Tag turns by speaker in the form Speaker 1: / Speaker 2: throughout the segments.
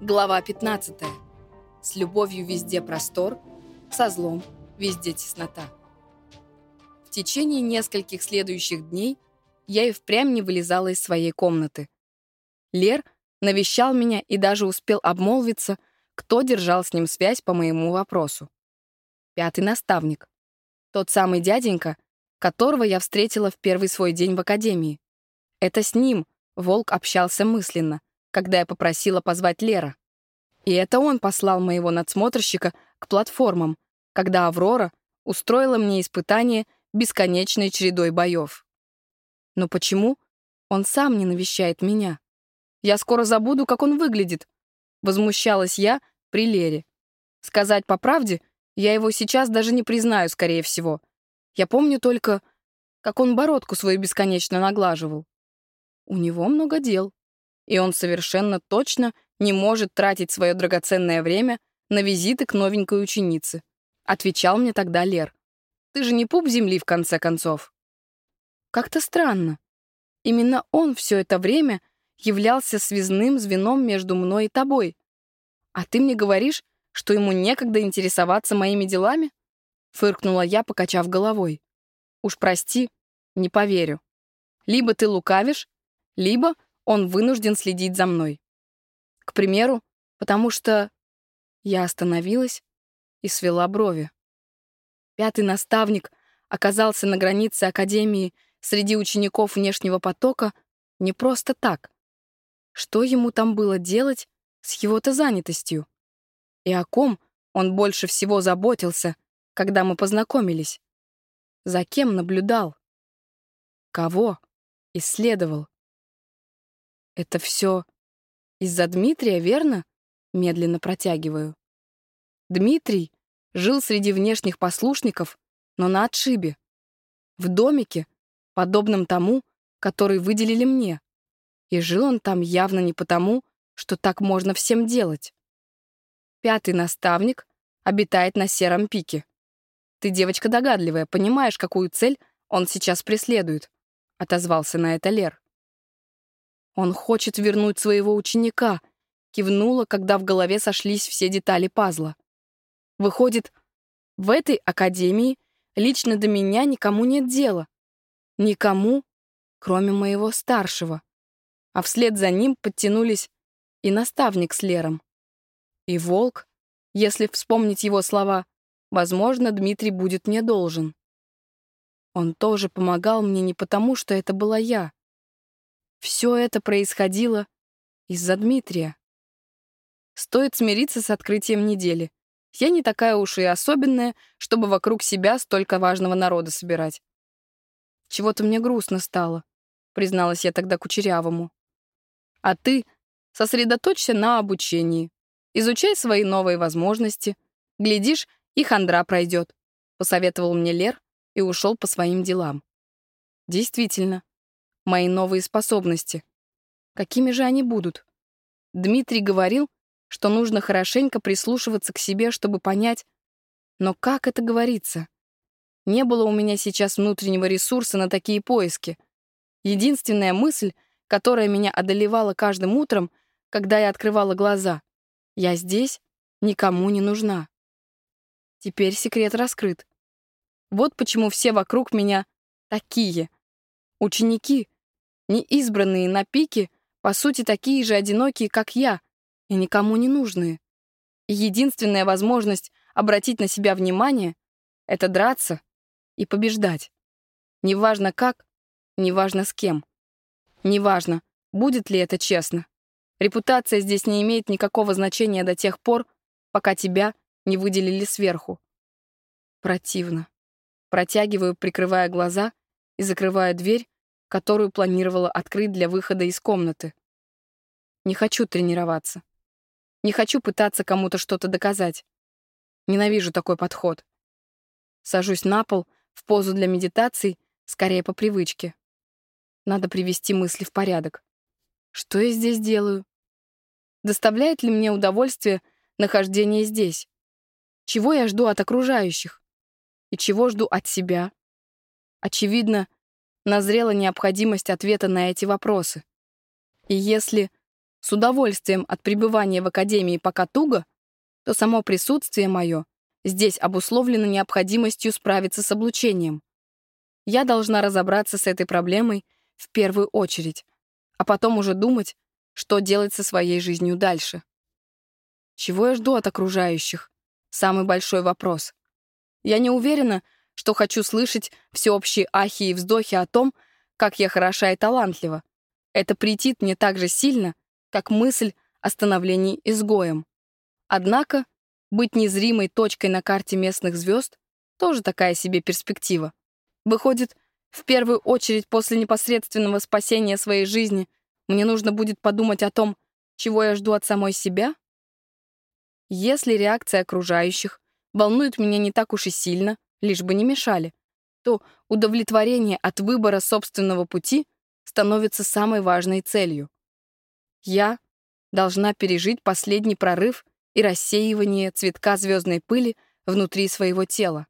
Speaker 1: Глава 15. С любовью везде простор, со злом везде теснота. В течение нескольких следующих дней я и впрямь не вылезала из своей комнаты. Лер навещал меня и даже успел обмолвиться, кто держал с ним связь по моему вопросу. Пятый наставник. Тот самый дяденька, которого я встретила в первый свой день в академии. Это с ним Волк общался мысленно, когда я попросила позвать Лера. И это он послал моего надсмотрщика к платформам, когда Аврора устроила мне испытание бесконечной чередой боев. Но почему он сам не навещает меня? Я скоро забуду, как он выглядит. Возмущалась я при Лере. Сказать по правде, я его сейчас даже не признаю, скорее всего. Я помню только, как он бородку свою бесконечно наглаживал. У него много дел, и он совершенно точно не может тратить свое драгоценное время на визиты к новенькой ученице. Отвечал мне тогда Лер. Ты же не пуп земли, в конце концов. Как-то странно. Именно он все это время являлся связным звеном между мной и тобой. А ты мне говоришь, что ему некогда интересоваться моими делами? Фыркнула я, покачав головой. Уж прости, не поверю. Либо ты лукавишь, либо он вынужден следить за мной. К примеру, потому что я остановилась и свела брови. Пятый наставник оказался на границе Академии среди учеников внешнего потока не просто так. Что ему там было делать с его-то занятостью? И о ком он больше всего заботился, когда мы познакомились? За кем наблюдал? Кого исследовал? Это все из-за Дмитрия, верно? Медленно протягиваю. Дмитрий жил среди внешних послушников, но на отшибе. В домике, подобном тому, который выделили мне. И жил он там явно не потому, что так можно всем делать. Пятый наставник обитает на сером пике. Ты девочка догадливая, понимаешь, какую цель он сейчас преследует, отозвался на это Лер. Он хочет вернуть своего ученика, кивнула, когда в голове сошлись все детали пазла. Выходит, в этой академии лично до меня никому нет дела. Никому, кроме моего старшего. А вслед за ним подтянулись и наставник с Лером. И волк, если вспомнить его слова, возможно, Дмитрий будет мне должен. Он тоже помогал мне не потому, что это была я. Все это происходило из-за Дмитрия. Стоит смириться с открытием недели. Я не такая уж и особенная, чтобы вокруг себя столько важного народа собирать. Чего-то мне грустно стало, призналась я тогда Кучерявому. А ты сосредоточься на обучении. Изучай свои новые возможности. Глядишь, и хандра пройдет, посоветовал мне Лер и ушел по своим делам. Действительно, мои новые способности. Какими же они будут? Дмитрий говорил, что нужно хорошенько прислушиваться к себе, чтобы понять, но как это говорится? Не было у меня сейчас внутреннего ресурса на такие поиски. Единственная мысль, которая меня одолевала каждым утром, когда я открывала глаза — я здесь, никому не нужна. Теперь секрет раскрыт. Вот почему все вокруг меня такие. Ученики, не избранные на пике, по сути, такие же одинокие, как я, и никому не нужные. И единственная возможность обратить на себя внимание — это драться и побеждать. Неважно как, неважно с кем. Неважно, будет ли это честно. Репутация здесь не имеет никакого значения до тех пор, пока тебя не выделили сверху. Противно. Протягиваю, прикрывая глаза и закрывая дверь, которую планировала открыть для выхода из комнаты. Не хочу тренироваться. Не хочу пытаться кому-то что-то доказать. Ненавижу такой подход. Сажусь на пол, в позу для медитаций, скорее по привычке. Надо привести мысли в порядок. Что я здесь делаю? Доставляет ли мне удовольствие нахождение здесь? Чего я жду от окружающих? И чего жду от себя? Очевидно, назрела необходимость ответа на эти вопросы. И если с удовольствием от пребывания в академии пока туго, то само присутствие мое здесь обусловлено необходимостью справиться с облучением. Я должна разобраться с этой проблемой в первую очередь, а потом уже думать, что делать со своей жизнью дальше. Чего я жду от окружающих? Самый большой вопрос. Я не уверена, что хочу слышать всеобщие ахи и вздохи о том, как я хороша и талантлива. Это претит мне так же сильно, как мысль о становлении изгоем. Однако быть незримой точкой на карте местных звезд тоже такая себе перспектива. Выходит, в первую очередь после непосредственного спасения своей жизни мне нужно будет подумать о том, чего я жду от самой себя? Если реакция окружающих волнует меня не так уж и сильно, лишь бы не мешали, то удовлетворение от выбора собственного пути становится самой важной целью. Я должна пережить последний прорыв и рассеивание цветка звездной пыли внутри своего тела,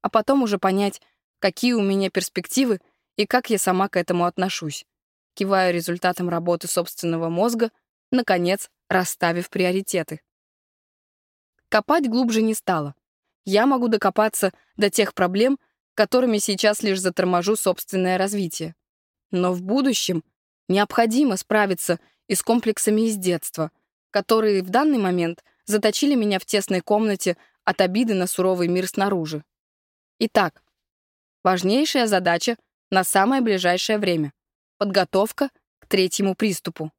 Speaker 1: а потом уже понять, какие у меня перспективы и как я сама к этому отношусь. Киваю результатом работы собственного мозга, наконец, расставив приоритеты. Копать глубже не стало я могу докопаться до тех проблем, которыми сейчас лишь заторможу собственное развитие. Но в будущем необходимо справиться и с комплексами из детства, которые в данный момент заточили меня в тесной комнате от обиды на суровый мир снаружи. Итак, важнейшая задача на самое ближайшее время — подготовка к третьему приступу.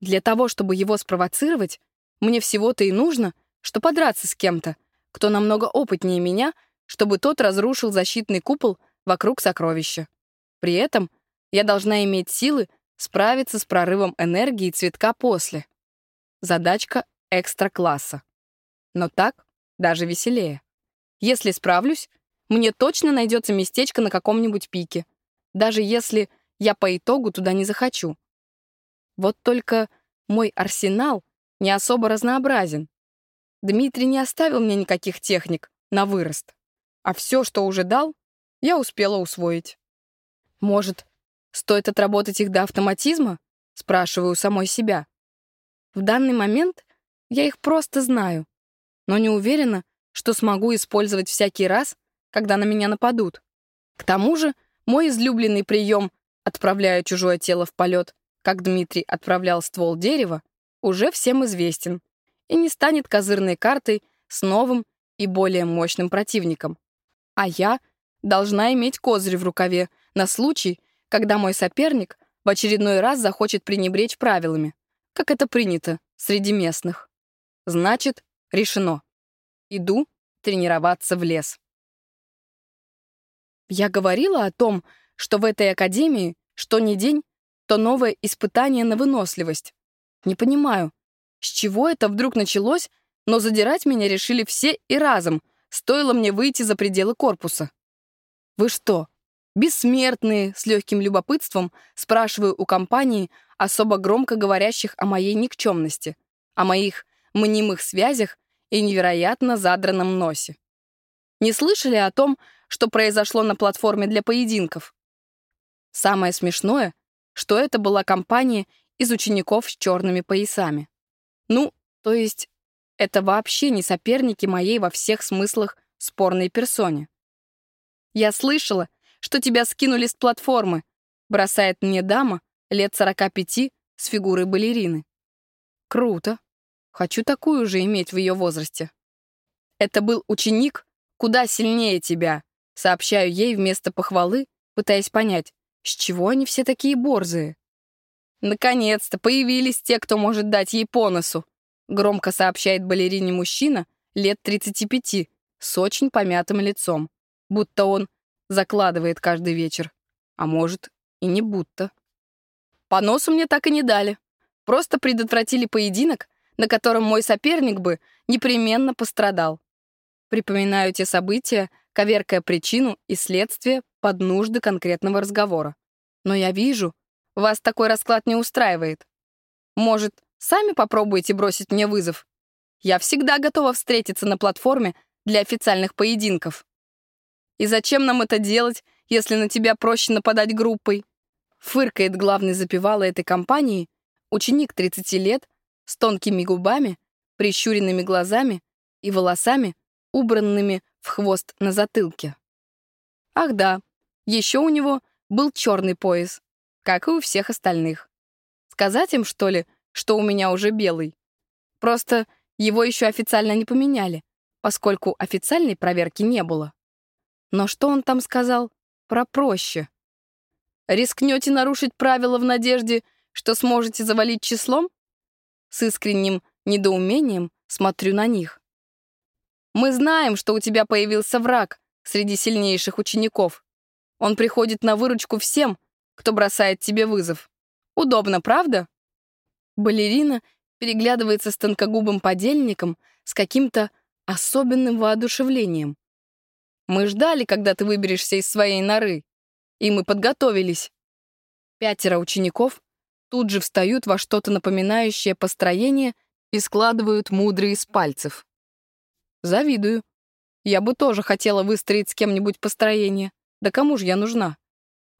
Speaker 1: Для того, чтобы его спровоцировать, мне всего-то и нужно, что подраться с кем-то — кто намного опытнее меня, чтобы тот разрушил защитный купол вокруг сокровища. При этом я должна иметь силы справиться с прорывом энергии цветка после. Задачка экстра-класса. Но так даже веселее. Если справлюсь, мне точно найдется местечко на каком-нибудь пике, даже если я по итогу туда не захочу. Вот только мой арсенал не особо разнообразен. Дмитрий не оставил мне никаких техник на вырост, а все, что уже дал, я успела усвоить. Может, стоит отработать их до автоматизма? Спрашиваю самой себя. В данный момент я их просто знаю, но не уверена, что смогу использовать всякий раз, когда на меня нападут. К тому же, мой излюбленный прием, отправляя чужое тело в полет, как Дмитрий отправлял ствол дерева, уже всем известен и не станет козырной картой с новым и более мощным противником. А я должна иметь козырь в рукаве на случай, когда мой соперник в очередной раз захочет пренебречь правилами, как это принято среди местных. Значит, решено. Иду тренироваться в лес. Я говорила о том, что в этой академии что ни день, то новое испытание на выносливость. Не понимаю, с чего это вдруг началось, но задирать меня решили все и разом, стоило мне выйти за пределы корпуса. «Вы что, бессмертные?» — с легким любопытством спрашиваю у компании, особо громко говорящих о моей никчемности, о моих мнимых связях и невероятно задранном носе. Не слышали о том, что произошло на платформе для поединков? Самое смешное, что это была компания из учеников с черными поясами. Ну, то есть, это вообще не соперники моей во всех смыслах спорной персоне. «Я слышала, что тебя скинули с платформы», бросает мне дама лет 45 с фигурой балерины. Круто. Хочу такую же иметь в ее возрасте. Это был ученик куда сильнее тебя, сообщаю ей вместо похвалы, пытаясь понять, с чего они все такие борзые. Наконец-то появились те, кто может дать ей по носу, громко сообщает балерине мужчина лет 35 с очень помятым лицом, будто он закладывает каждый вечер. А может, и не будто. По носу мне так и не дали. Просто предотвратили поединок, на котором мой соперник бы непременно пострадал. Припоминаю те события, коверкая причину и следствие под нужды конкретного разговора. Но я вижу, вас такой расклад не устраивает. Может, сами попробуйте бросить мне вызов? Я всегда готова встретиться на платформе для официальных поединков. И зачем нам это делать, если на тебя проще нападать группой? Фыркает главный запевала этой компании, Ученик 30 лет, с тонкими губами, прищуренными глазами и волосами, убранными в хвост на затылке. Ах да, еще у него был черный пояс, как и у всех остальных. Сказать им, что ли, что у меня уже белый? Просто его еще официально не поменяли, поскольку официальной проверки не было. Но что он там сказал про проще? Рискнете нарушить правила в надежде, что сможете завалить числом? С искренним недоумением смотрю на них. Мы знаем, что у тебя появился враг среди сильнейших учеников. Он приходит на выручку всем, кто бросает тебе вызов. Удобно, правда? Балерина переглядывается с тонкогубым подельником с каким-то особенным воодушевлением. Мы ждали, когда ты выберешься из своей норы, и мы подготовились. Пятеро учеников тут же встают во что-то напоминающее построение и складывают мудрые из пальцев. Завидую. Я бы тоже хотела выстроить с кем-нибудь построение. Да кому же я нужна?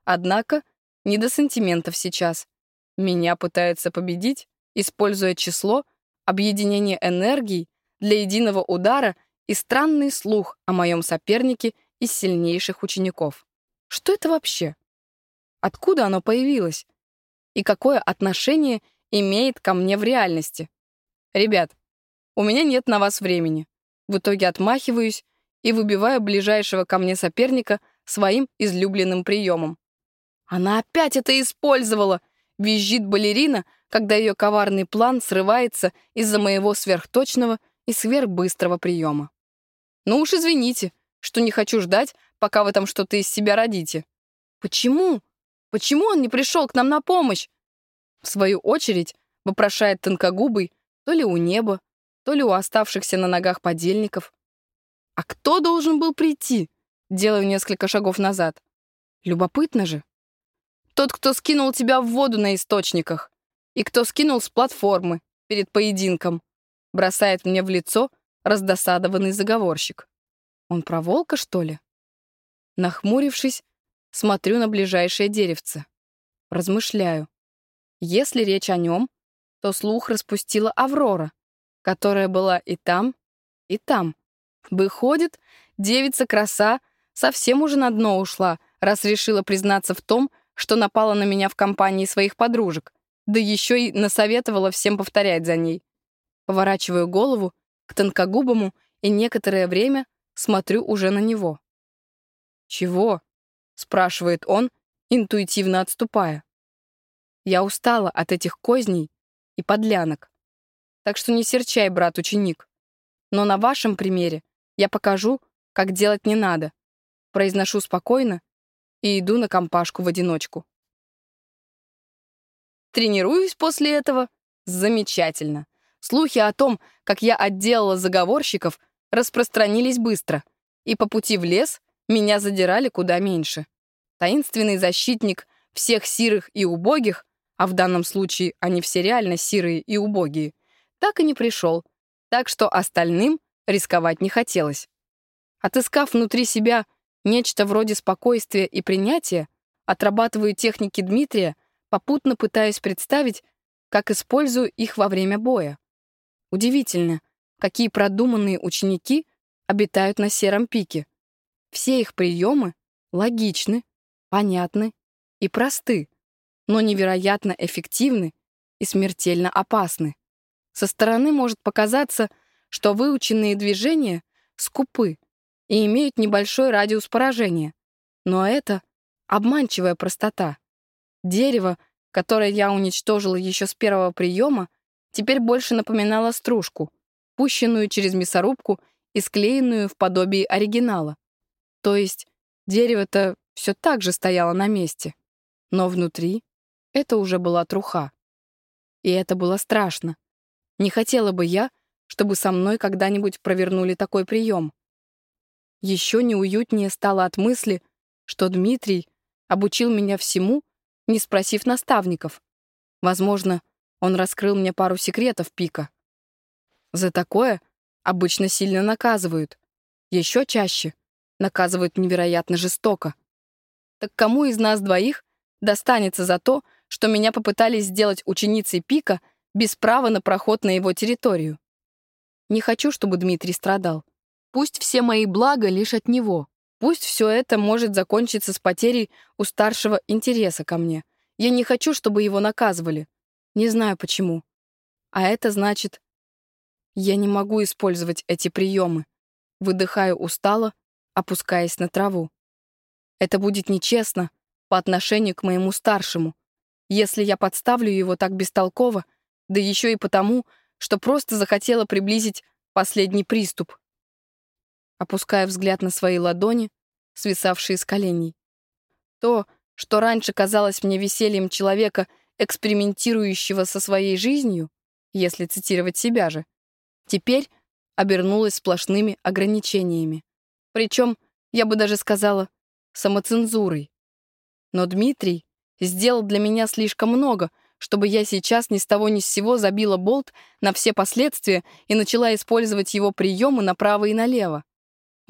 Speaker 1: Однако не до сантиментов сейчас. Меня пытаются победить, используя число, объединение энергий для единого удара и странный слух о моем сопернике из сильнейших учеников. Что это вообще? Откуда оно появилось? И какое отношение имеет ко мне в реальности? Ребят, у меня нет на вас времени. В итоге отмахиваюсь и выбиваю ближайшего ко мне соперника своим излюбленным приемом. Она опять это использовала, визжит балерина, когда ее коварный план срывается из-за моего сверхточного и сверхбыстрого приема. Ну уж извините, что не хочу ждать, пока вы там что-то из себя родите. Почему? Почему он не пришел к нам на помощь? В свою очередь вопрошает тонкогубый то ли у неба, то ли у оставшихся на ногах подельников. А кто должен был прийти? Делаю несколько шагов назад. Любопытно же. Тот, кто скинул тебя в воду на источниках. И кто скинул с платформы перед поединком. Бросает мне в лицо раздосадованный заговорщик. Он про волка, что ли? Нахмурившись, смотрю на ближайшее деревце. Размышляю. Если речь о нем, то слух распустила Аврора, которая была и там, и там. Выходит, девица-краса совсем уже на дно ушла, раз решила признаться в том, что напала на меня в компании своих подружек, да еще и насоветовала всем повторять за ней. Поворачиваю голову к тонкогубому и некоторое время смотрю уже на него. «Чего?» — спрашивает он, интуитивно отступая. Я устала от этих козней и подлянок. Так что не серчай, брат-ученик. Но на вашем примере я покажу, как делать не надо. Произношу спокойно и иду на компашку в одиночку. Тренируюсь после этого? Замечательно. Слухи о том, как я отделала заговорщиков, распространились быстро, и по пути в лес меня задирали куда меньше. Таинственный защитник всех сирых и убогих, а в данном случае они все реально сирые и убогие, так и не пришел, так что остальным рисковать не хотелось. Отыскав внутри себя нечто вроде спокойствия и принятия, отрабатываю техники Дмитрия, попутно пытаясь представить, как использую их во время боя. Удивительно, какие продуманные ученики обитают на сером пике. Все их приемы логичны, понятны и просты, но невероятно эффективны и смертельно опасны. Со стороны может показаться, что выученные движения скупы и имеют небольшой радиус поражения. Но это обманчивая простота. Дерево, которое я уничтожила еще с первого приема, теперь больше напоминало стружку, пущенную через мясорубку и склеенную в подобии оригинала. То есть дерево-то все так же стояло на месте, но внутри это уже была труха. И это было страшно. Не хотела бы я, чтобы со мной когда-нибудь провернули такой прием. Еще неуютнее стало от мысли, что Дмитрий обучил меня всему, не спросив наставников. Возможно, он раскрыл мне пару секретов пика. За такое обычно сильно наказывают. Еще чаще наказывают невероятно жестоко. Так кому из нас двоих достанется за то, что меня попытались сделать ученицей Пика без права на проход на его территорию. Не хочу, чтобы Дмитрий страдал. Пусть все мои блага лишь от него. Пусть все это может закончиться с потерей у старшего интереса ко мне. Я не хочу, чтобы его наказывали. Не знаю почему. А это значит, я не могу использовать эти приемы. Выдыхаю устало, опускаясь на траву. Это будет нечестно по отношению к моему старшему, если я подставлю его так бестолково, да еще и потому, что просто захотела приблизить последний приступ. Опуская взгляд на свои ладони, свисавшие с коленей. То, что раньше казалось мне весельем человека, экспериментирующего со своей жизнью, если цитировать себя же, теперь обернулось сплошными ограничениями. Причем, я бы даже сказала, самоцензурой. Но Дмитрий сделал для меня слишком много, чтобы я сейчас ни с того ни с сего забила болт на все последствия и начала использовать его приемы направо и налево.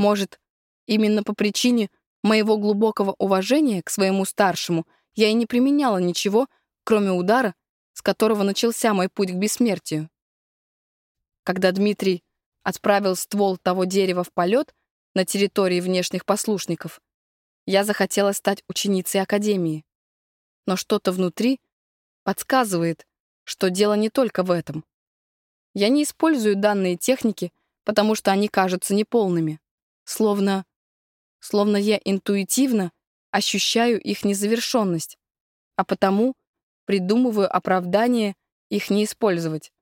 Speaker 1: Может, именно по причине моего глубокого уважения к своему старшему я и не применяла ничего, кроме удара, с которого начался мой путь к бессмертию. Когда Дмитрий отправил ствол того дерева в полет на территории внешних послушников, я захотела стать ученицей Академии. Но что-то внутри подсказывает, что дело не только в этом. Я не использую данные техники, потому что они кажутся неполными. Словно... Словно я интуитивно ощущаю их незавершенность, а потому придумываю оправдание их не использовать.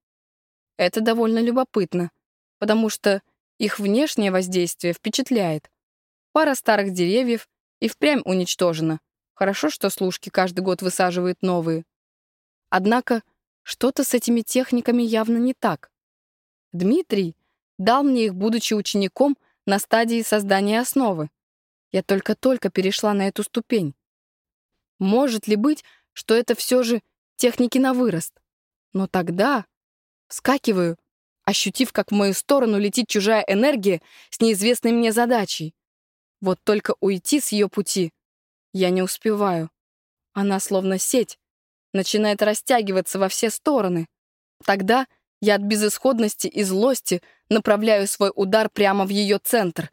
Speaker 1: Это довольно любопытно, потому что их внешнее воздействие впечатляет. Пара старых деревьев и впрямь уничтожена. Хорошо, что служки каждый год высаживают новые. Однако что-то с этими техниками явно не так. Дмитрий дал мне их, будучи учеником, на стадии создания основы. Я только-только перешла на эту ступень. Может ли быть, что это все же техники на вырост? Но тогда вскакиваю, ощутив, как в мою сторону летит чужая энергия с неизвестной мне задачей. Вот только уйти с ее пути я не успеваю. Она словно сеть, начинает растягиваться во все стороны. Тогда я от безысходности и злости направляю свой удар прямо в ее центр,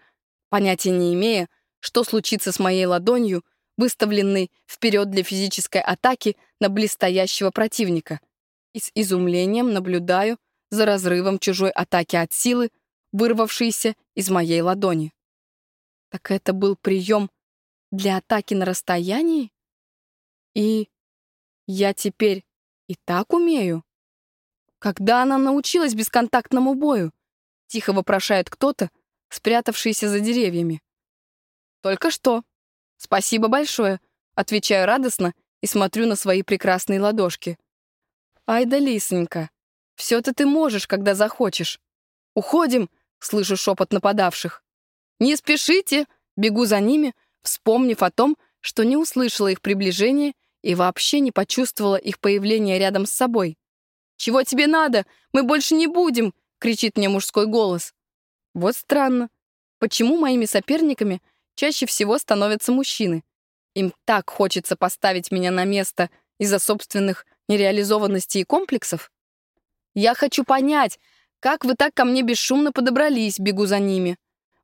Speaker 1: понятия не имея, что случится с моей ладонью, выставленной вперед для физической атаки на близстоящего противника, и с изумлением наблюдаю за разрывом чужой атаки от силы, вырвавшейся из моей ладони. Так это был прием для атаки на расстоянии? И я теперь и так умею? Когда она научилась бесконтактному бою? Тихо вопрошает кто-то, спрятавшийся за деревьями. Только что. Спасибо большое. Отвечаю радостно и смотрю на свои прекрасные ладошки. Ай да лисонька, все-то ты можешь, когда захочешь. Уходим, слышу шепот нападавших. «Не спешите!» Бегу за ними, вспомнив о том, что не услышала их приближения и вообще не почувствовала их появление рядом с собой. «Чего тебе надо? Мы больше не будем!» — кричит мне мужской голос. Вот странно. Почему моими соперниками чаще всего становятся мужчины? Им так хочется поставить меня на место из-за собственных нереализованностей и комплексов? Я хочу понять, как вы так ко мне бесшумно подобрались, бегу за ними.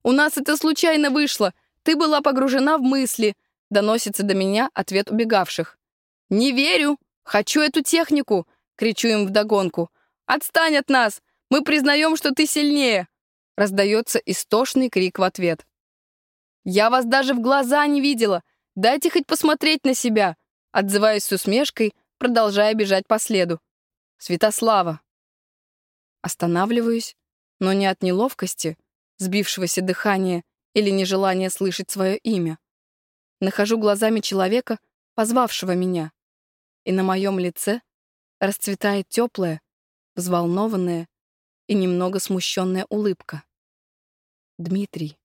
Speaker 1: «У нас это случайно вышло. Ты была погружена в мысли», — доносится до меня ответ убегавших. «Не верю! Хочу эту технику!» — кричу им вдогонку. «Отстань от нас! Мы признаем, что ты сильнее!» Раздается истошный крик в ответ. «Я вас даже в глаза не видела! Дайте хоть посмотреть на себя!» Отзываюсь с усмешкой, продолжая бежать по следу. «Святослава!» Останавливаюсь, но не от неловкости, сбившегося дыхания или нежелания слышать свое имя. Нахожу глазами человека, позвавшего меня, и на моем лице расцветает теплая, взволнованная и немного смущенная улыбка. Дмитрий.